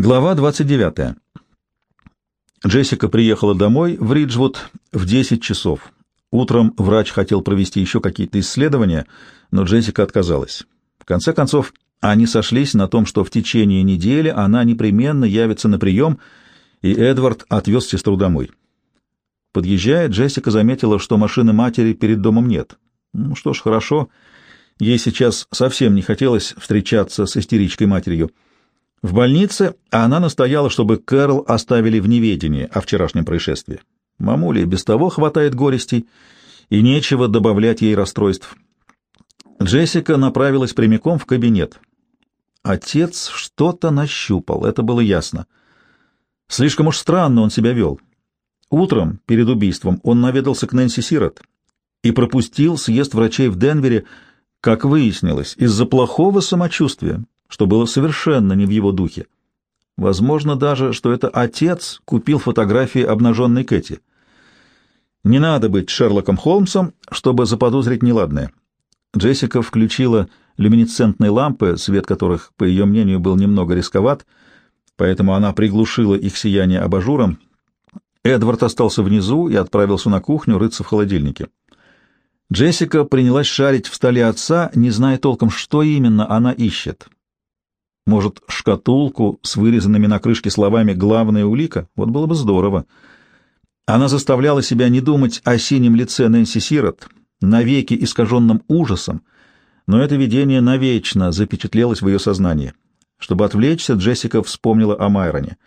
Глава 29. Джессика приехала домой в Риджвуд в 10 часов. Утром врач хотел провести еще какие-то исследования, но Джессика отказалась. В конце концов, они сошлись на том, что в течение недели она непременно явится на прием, и Эдвард отвез сестру домой. Подъезжая, Джессика заметила, что машины матери перед домом нет. Ну что ж, хорошо. Ей сейчас совсем не хотелось встречаться с истеричкой матерью. В больнице она настояла, чтобы Кэрол оставили в неведении о вчерашнем происшествии. Мамуле без того хватает горестей, и нечего добавлять ей расстройств. Джессика направилась прямиком в кабинет. Отец что-то нащупал, это было ясно. Слишком уж странно он себя вел. Утром, перед убийством, он наведался к Нэнси Сирот и пропустил съезд врачей в Денвере, как выяснилось, из-за плохого самочувствия, что было совершенно не в его духе. Возможно даже, что это отец купил фотографии обнаженной Кэти. Не надо быть Шерлоком Холмсом, чтобы заподозрить неладное. Джессика включила люминесцентные лампы, свет которых, по ее мнению, был немного рисковат, поэтому она приглушила их сияние абажуром. Эдвард остался внизу и отправился на кухню рыться в холодильнике. Джессика принялась шарить в столе отца, не зная толком, что именно она ищет. Может, шкатулку с вырезанными на крышке словами «главная улика»? Вот было бы здорово. Она заставляла себя не думать о синем лице Нэнси Сирот, навеки искаженном ужасом, но это видение навечно запечатлелось в ее сознании. Чтобы отвлечься, Джессика вспомнила о Майроне.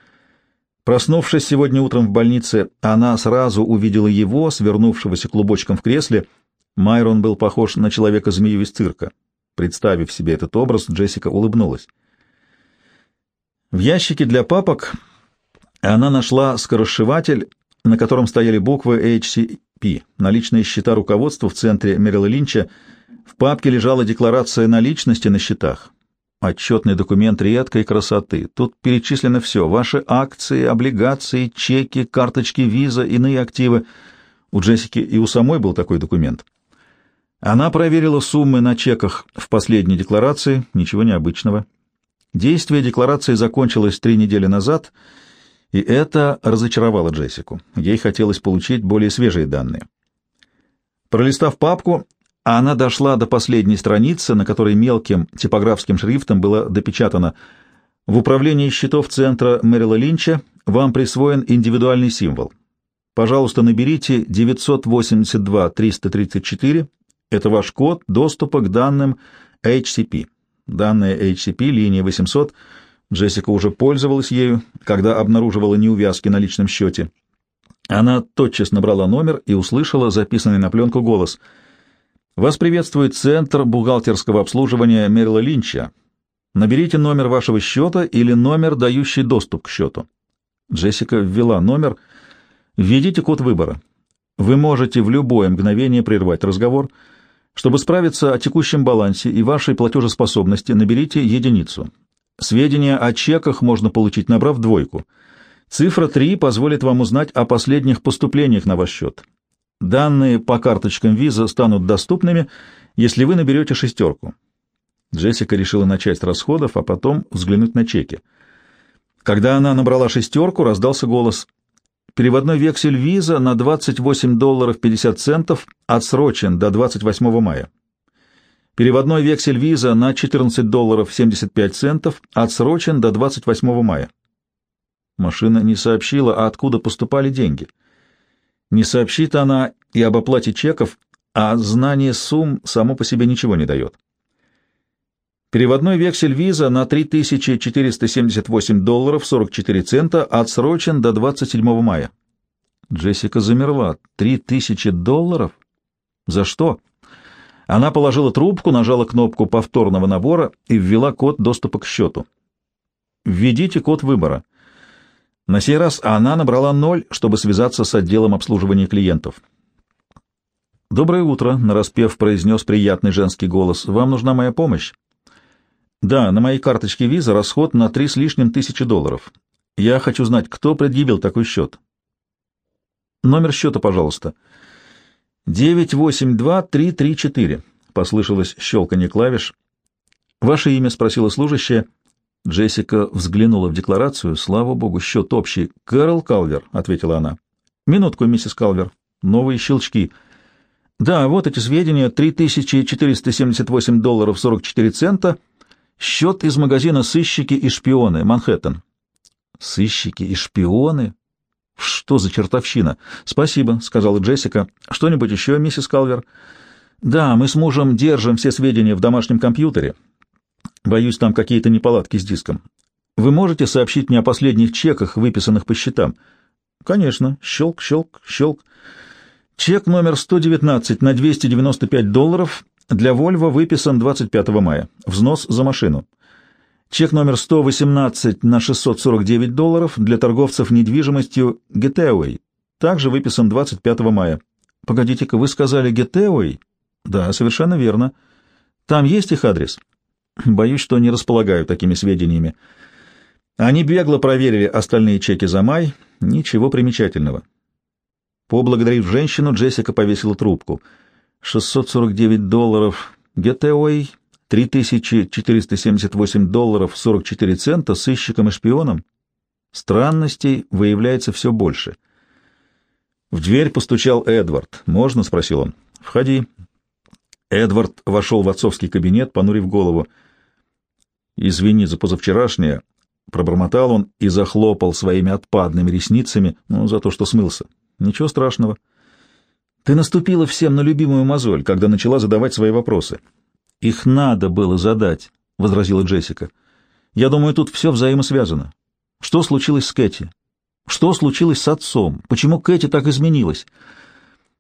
Проснувшись сегодня утром в больнице, она сразу увидела его, свернувшегося клубочком в кресле. Майрон был похож на человека-змею из цирка. Представив себе этот образ, Джессика улыбнулась. В ящике для папок она нашла скоросшиватель, на котором стояли буквы HCP, наличные счета руководства в центре Мерила Линча. В папке лежала декларация наличности на счетах. Отчетный документ редкой красоты. Тут перечислено все. Ваши акции, облигации, чеки, карточки виза, иные активы. У Джессики и у самой был такой документ. Она проверила суммы на чеках в последней декларации. Ничего необычного. Действие декларации закончилось три недели назад, и это разочаровало Джессику. Ей хотелось получить более свежие данные. Пролистав папку, она дошла до последней страницы, на которой мелким типографским шрифтом было допечатано «В управлении счетов центра Мэрила Линча вам присвоен индивидуальный символ. Пожалуйста, наберите 982-334, это ваш код доступа к данным HCP». Данная HCP, линия 800, Джессика уже пользовалась ею, когда обнаруживала неувязки на личном счете. Она тотчас набрала номер и услышала записанный на пленку голос. «Вас приветствует Центр бухгалтерского обслуживания Мерила Линча. Наберите номер вашего счета или номер, дающий доступ к счету». Джессика ввела номер. «Введите код выбора. Вы можете в любое мгновение прервать разговор». Чтобы справиться о текущем балансе и вашей платежеспособности, наберите единицу. Сведения о чеках можно получить, набрав двойку. Цифра 3 позволит вам узнать о последних поступлениях на ваш счет. Данные по карточкам виза станут доступными, если вы наберете шестерку. Джессика решила начать с расходов, а потом взглянуть на чеки. Когда она набрала шестерку, раздался голос Переводной вексель виза на 28 долларов 50 центов отсрочен до 28 мая. Переводной вексель виза на 14 долларов 75 центов отсрочен до 28 мая. Машина не сообщила, откуда поступали деньги. Не сообщит она и об оплате чеков, а знание сумм само по себе ничего не дает. Переводной вексель виза на 3478 долларов 44 цента отсрочен до 27 мая. Джессика замерла. 3000 долларов? За что? Она положила трубку, нажала кнопку повторного набора и ввела код доступа к счету. Введите код выбора. На сей раз она набрала ноль, чтобы связаться с отделом обслуживания клиентов. «Доброе утро», — нараспев произнес приятный женский голос. «Вам нужна моя помощь?» Да, на моей карточке виза расход на три с лишним тысячи долларов. Я хочу знать, кто предъявил такой счет. Номер счета, пожалуйста. 982-334. Послышалось щелканье клавиш. Ваше имя, спросила служащая. Джессика взглянула в декларацию. «Слава богу, счет общий. Кэрол Калвер», — ответила она. «Минутку, миссис Калвер. Новые щелчки». «Да, вот эти сведения. 3478 долларов 44 цента. Счет из магазина «Сыщики и шпионы», Манхэттен». «Сыщики и шпионы?» «Что за чертовщина?» «Спасибо», — сказала Джессика. «Что-нибудь еще, миссис Калвер?» «Да, мы с мужем держим все сведения в домашнем компьютере. Боюсь, там какие-то неполадки с диском. Вы можете сообщить мне о последних чеках, выписанных по счетам?» «Конечно. Щелк, щелк, щелк. Чек номер 119 на 295 долларов для Volvo выписан 25 мая. Взнос за машину». Чек номер 118 на 649 долларов для торговцев недвижимостью Getaway. Также выписан 25 мая. Погодите-ка, вы сказали Getaway? Да, совершенно верно. Там есть их адрес? Боюсь, что не располагаю такими сведениями. Они бегло проверили остальные чеки за май. Ничего примечательного. Поблагодарив женщину, Джессика повесила трубку. 649 долларов Getaway 3478 долларов 44 цента сыщиком и шпионом. Странностей выявляется все больше. В дверь постучал Эдвард. «Можно?» — спросил он. «Входи». Эдвард вошел в отцовский кабинет, понурив голову. «Извини за позавчерашнее», — пробормотал он и захлопал своими отпадными ресницами, ну, за то, что смылся. «Ничего страшного. Ты наступила всем на любимую мозоль, когда начала задавать свои вопросы. Их надо было задать, — возразила Джессика. Я думаю, тут все взаимосвязано. Что случилось с Кэти? Что случилось с отцом? Почему Кэти так изменилась?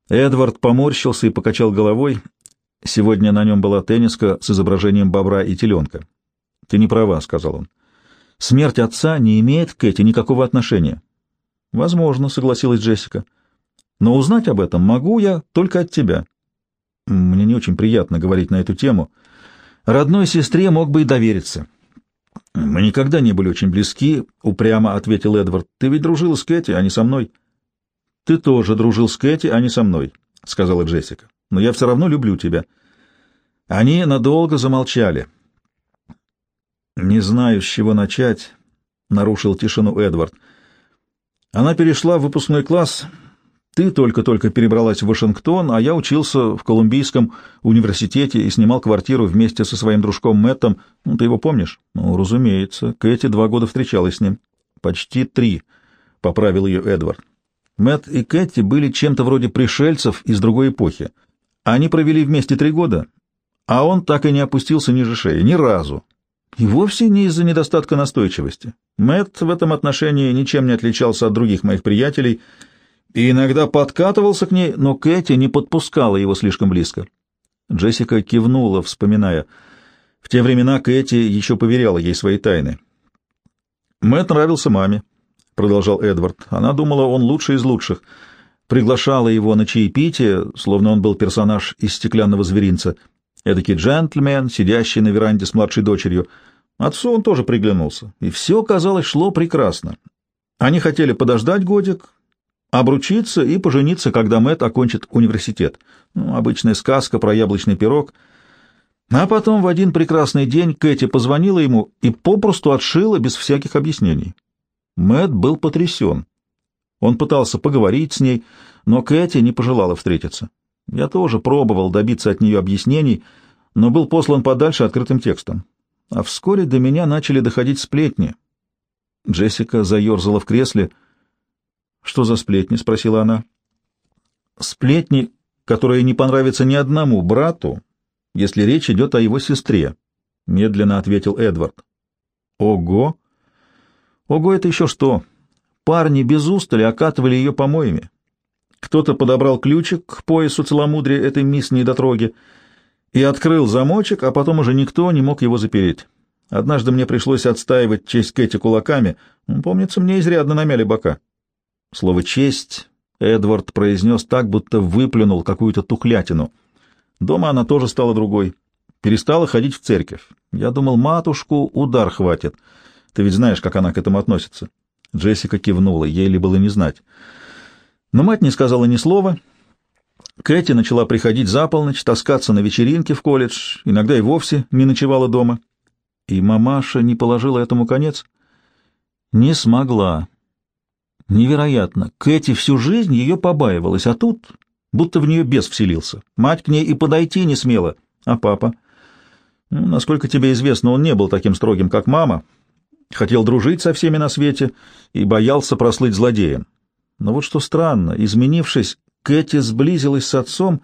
Эдвард поморщился и покачал головой. Сегодня на нем была тенниска с изображением бобра и теленка. — Ты не права, — сказал он. — Смерть отца не имеет к Кэти никакого отношения. — Возможно, — согласилась Джессика. — Но узнать об этом могу я только от тебя. Мне не очень приятно говорить на эту тему. Родной сестре мог бы и довериться. Мы никогда не были очень близки, упрямо ответил Эдвард. Ты ведь дружил с Кэти, а не со мной. Ты тоже дружил с Кэти, а не со мной, сказала Джессика. Но я все равно люблю тебя. Они надолго замолчали. Не знаю, с чего начать, нарушил тишину Эдвард. Она перешла в выпускной класс, ты только-только перебралась в Вашингтон, а я учился в Колумбийском университете и снимал квартиру вместе со своим дружком Мэттом. Ну, ты его помнишь? Ну, разумеется. Кэти два года встречалась с ним. Почти три, — поправил ее Эдвард. Мэтт и Кэти были чем-то вроде пришельцев из другой эпохи. Они провели вместе три года, а он так и не опустился ниже шеи, ни разу. И вовсе не из-за недостатка настойчивости. Мэтт в этом отношении ничем не отличался от других моих приятелей — и иногда подкатывался к ней, но Кэти не подпускала его слишком близко. Джессика кивнула, вспоминая. В те времена Кэти еще поверяла ей свои тайны. «Мэтт нравился маме», — продолжал Эдвард. «Она думала, он лучший из лучших. Приглашала его на чаепитие, словно он был персонаж из «Стеклянного зверинца». Эдакий джентльмен, сидящий на веранде с младшей дочерью. Отцу он тоже приглянулся, и все, казалось, шло прекрасно. Они хотели подождать годик, обручиться и пожениться, когда Мэт окончит университет. Ну, обычная сказка про яблочный пирог. А потом в один прекрасный день Кэти позвонила ему и попросту отшила без всяких объяснений. Мэт был потрясен. Он пытался поговорить с ней, но Кэти не пожелала встретиться. Я тоже пробовал добиться от нее объяснений, но был послан подальше открытым текстом. А вскоре до меня начали доходить сплетни. Джессика заерзала в кресле — «Что за сплетни?» — спросила она. «Сплетни, которые не понравятся ни одному брату, если речь идет о его сестре», — медленно ответил Эдвард. «Ого! Ого, это еще что? Парни без устали окатывали ее помоями. Кто-то подобрал ключик к поясу целомудрия этой мисс недотроги и открыл замочек, а потом уже никто не мог его запереть. Однажды мне пришлось отстаивать честь Кэти кулаками. Помнится, мне изрядно намяли бока». Слово «честь» Эдвард произнес так, будто выплюнул какую-то тухлятину. Дома она тоже стала другой. Перестала ходить в церковь. Я думал, матушку удар хватит. Ты ведь знаешь, как она к этому относится. Джессика кивнула, ей ли было не знать. Но мать не сказала ни слова. Кэти начала приходить за полночь, таскаться на вечеринки в колледж, иногда и вовсе не ночевала дома. И мамаша не положила этому конец? Не смогла. Невероятно. Кэти всю жизнь ее побаивалась, а тут будто в нее бес вселился. Мать к ней и подойти не смела. А папа? Ну, насколько тебе известно, он не был таким строгим, как мама. Хотел дружить со всеми на свете и боялся прослыть злодеем. Но вот что странно, изменившись, Кэти сблизилась с отцом,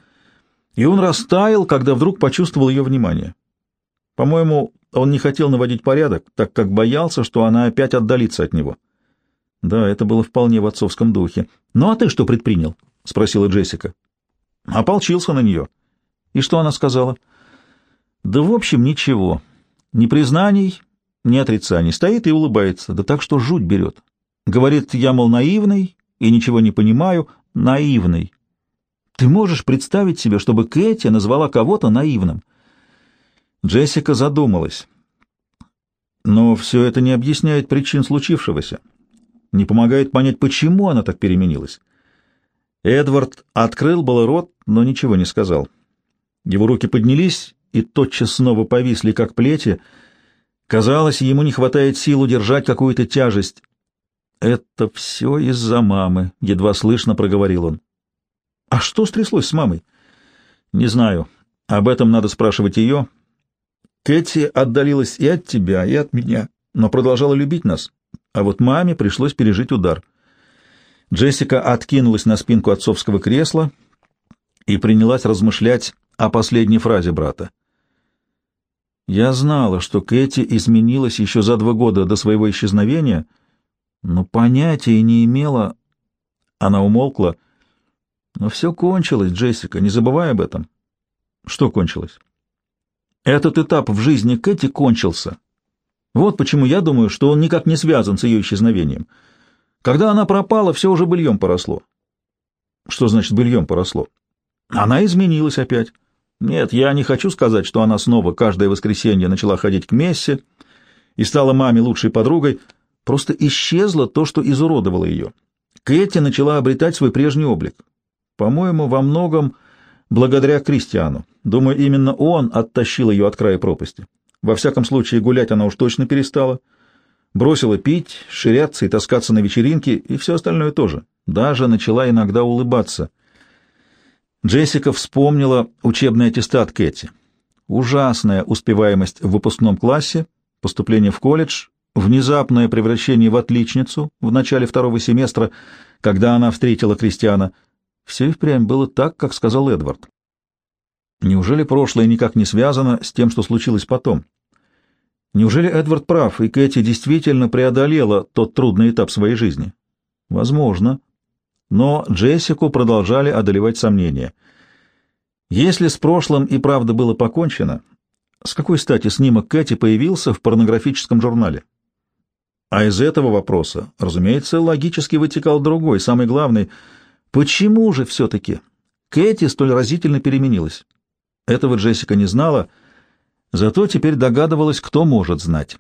и он растаял, когда вдруг почувствовал ее внимание. По-моему, он не хотел наводить порядок, так как боялся, что она опять отдалится от него. Да, это было вполне в отцовском духе. «Ну а ты что предпринял?» — спросила Джессика. Ополчился на нее. И что она сказала? «Да в общем ничего. Ни признаний, ни отрицаний. Стоит и улыбается, да так что жуть берет. Говорит, я, мол, наивный и ничего не понимаю. Наивный. Ты можешь представить себе, чтобы Кэти назвала кого-то наивным?» Джессика задумалась. Но все это не объясняет причин случившегося. Не помогает понять, почему она так переменилась. Эдвард открыл было рот, но ничего не сказал. Его руки поднялись и тотчас снова повисли, как плети. Казалось, ему не хватает сил удержать какую-то тяжесть. «Это все из-за мамы», — едва слышно проговорил он. «А что стряслось с мамой?» «Не знаю. Об этом надо спрашивать ее. Кэти отдалилась и от тебя, и от меня, но продолжала любить нас. А вот маме пришлось пережить удар». Джессика откинулась на спинку отцовского кресла и принялась размышлять о последней фразе брата. «Я знала, что Кэти изменилась еще за два года до своего исчезновения, но понятия не имела...» Она умолкла. «Но все кончилось, Джессика, не забывай об этом». «Что кончилось?» «Этот этап в жизни Кэти кончился. Вот почему я думаю, что он никак не связан с ее исчезновением». Когда она пропала, все уже быльем поросло. Что значит быльем поросло? Она изменилась опять. Нет, я не хочу сказать, что она снова каждое воскресенье начала ходить к мессе и стала маме лучшей подругой. Просто исчезло то, что изуродовало ее. Кэти начала обретать свой прежний облик. По-моему, во многом благодаря Кристиану. Думаю, именно он оттащил ее от края пропасти. Во всяком случае, гулять она уж точно перестала — Бросила пить, ширяться и таскаться на вечеринки, и все остальное тоже. Даже начала иногда улыбаться. Джессика вспомнила учебный аттестат Кэти. Ужасная успеваемость в выпускном классе, поступление в колледж, внезапное превращение в отличницу в начале второго семестра, когда она встретила Кристиана. Все и впрямь было так, как сказал Эдвард. Неужели прошлое никак не связано с тем, что случилось потом? Неужели Эдвард прав, и Кэти действительно преодолела тот трудный этап своей жизни? Возможно. Но Джессику продолжали одолевать сомнения. Если с прошлым и правда было покончено, с какой стати снимок Кэти появился в порнографическом журнале? А из этого вопроса, разумеется, логически вытекал другой, самый главный. Почему же все-таки Кэти столь разительно переменилась? Этого Джессика не знала, — Зато теперь догадывалась, кто может знать.